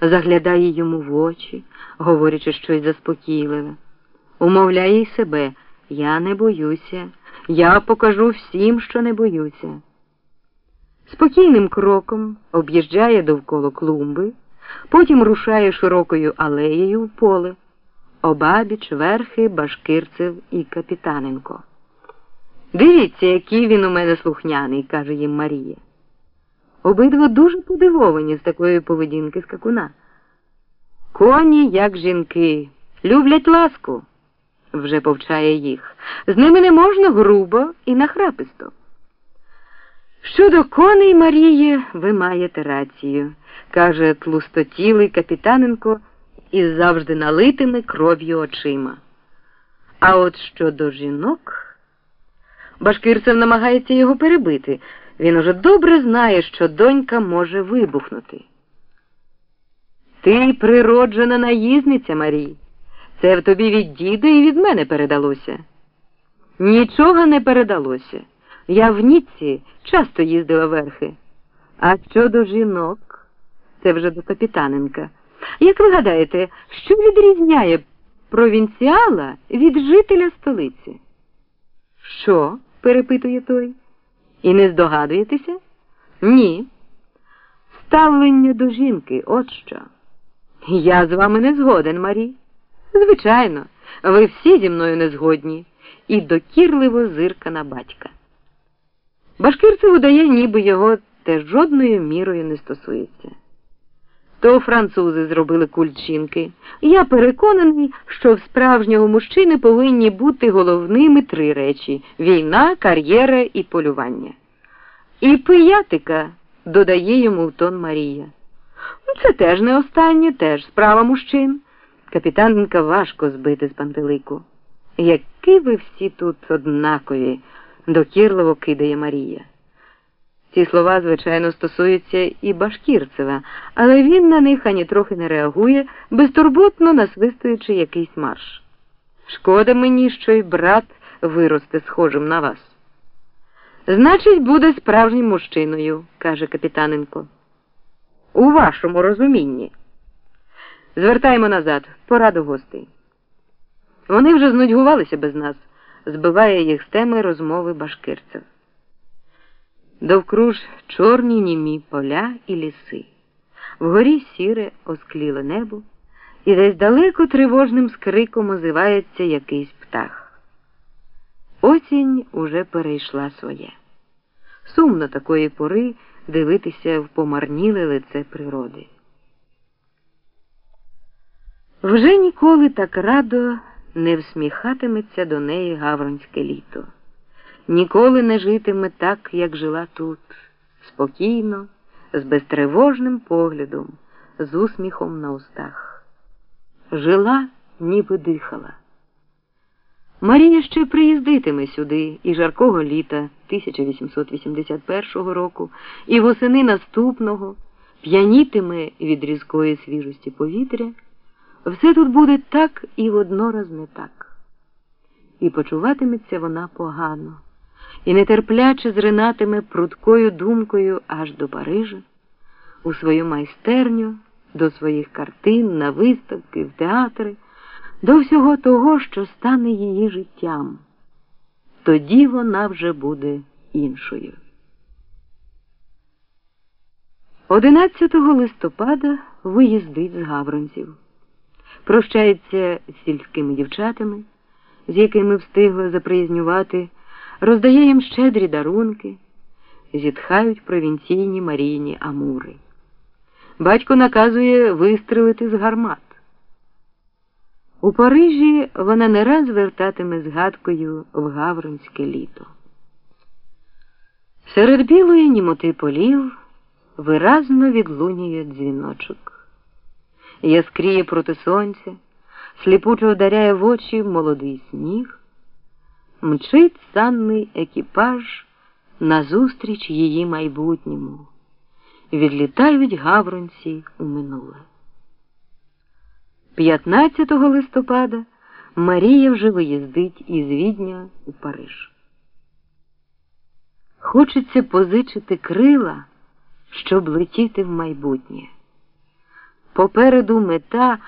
заглядає йому в очі, говорячи щось заспокійливе. Умовляє й себе, я не боюся, я покажу всім, що не боюся. Спокійним кроком об'їжджає довкола клумби, потім рушає широкою алеєю в поле, обабіч верхи Башкирцев і Капітаненко. Дивіться, який він у мене слухняний, каже їм Марія. Обидва дуже подивовані з такої поведінки скакуна. Коні, як жінки, люблять ласку, вже повчає їх. З ними не можна грубо і нахраписто. Щодо коней Марії, ви маєте рацію, каже тлустотілий Капітаненко із завжди налитими кров'ю очима. А от щодо жінок, Башкирцев намагається його перебити. Він уже добре знає, що донька може вибухнути. Ти природжена наїзниця, Марій. Це в тобі від діда і від мене передалося. Нічого не передалося. Я в Ніцці часто їздила верхи. А щодо жінок, це вже до Капітаненка. Як ви гадаєте, що відрізняє провінціала від жителя столиці? Що? перепитує той. І не здогадуєтеся? Ні. Ставлення до жінки, от що. Я з вами не згоден, Марі. Звичайно, ви всі зі мною не згодні і докірливо зирка на батька. Башкирцев удає, ніби його те жодною мірою не стосується. То французи зробили культ жінки. Я переконаний, що в справжнього мужчини повинні бути головними три речі війна, кар'єра і полювання. І пиятика, додає йому в тон Марія. Це теж не останнє, теж справа мужчин. Капітаненка важко збити з пантелику. Які ви всі тут однакові, докірливо кидає Марія. Ці слова, звичайно, стосуються і Башкірцева, але він на них ані трохи не реагує, безтурботно насвистуючи якийсь марш. Шкода мені, що й брат виросте схожим на вас. Значить, буде справжнім мужчиною, каже Капітаненко. У вашому розумінні. Звертаємо назад, пора до гостей. Вони вже знудьгувалися без нас, збиває їх з теми розмови башкирцев. Довкруж чорні німі поля і ліси, вгорі сіре оскліле небо, і десь далеко тривожним скриком озивається якийсь птах. Осінь уже перейшла своє. Сумно такої пори дивитися в помарніле лице природи. Вже ніколи так радо не всміхатиметься до неї гавронське літо ніколи не житиме так, як жила тут, спокійно, з безтривожним поглядом, з усміхом на устах. Жила, ніби дихала. Марія ще приїздитиме сюди і жаркого літа 1881 року, і восени наступного п'янітиме від різкої свіжості повітря. Все тут буде так і воднораз не так. І почуватиметься вона погано і нетерпляче зринатиме прудкою думкою аж до Парижа, у свою майстерню, до своїх картин, на виставки, в театри, до всього того, що стане її життям. Тоді вона вже буде іншою. 11 листопада виїздить з Гавронців, прощається з сільськими дівчатами, з якими встигла заприязнювати роздає їм щедрі дарунки, зітхають провінційні марійні амури. Батько наказує вистрелити з гармат. У Парижі вона не раз вертатиме згадкою в Гавронське літо. Серед білої німоти полів виразно відлунює дзвіночок. Яскріє проти сонця, сліпуче ударяє в очі молодий сніг мчить санний екіпаж назустріч її майбутньому. Відлітають гавронці у минуле. 15 листопада Марія вже виїздить із Відня у Париж. Хочеться позичити крила, щоб летіти в майбутнє. Попереду мета,